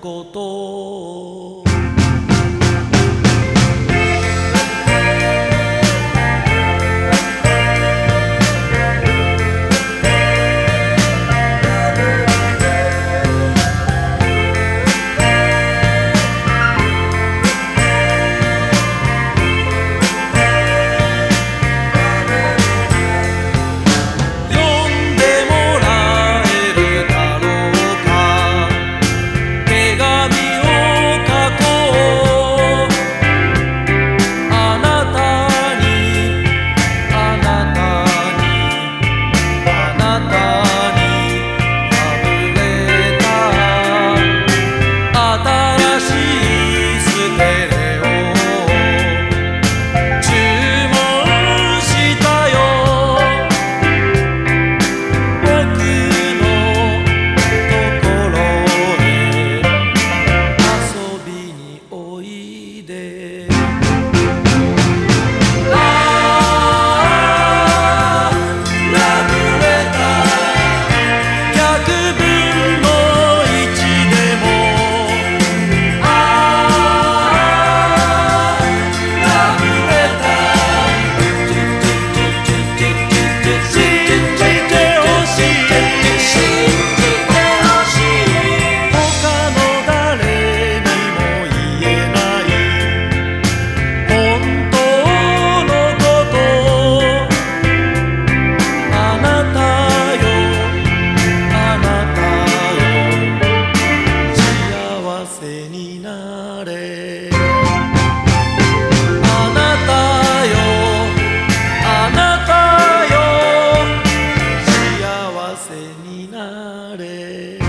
ことになれ」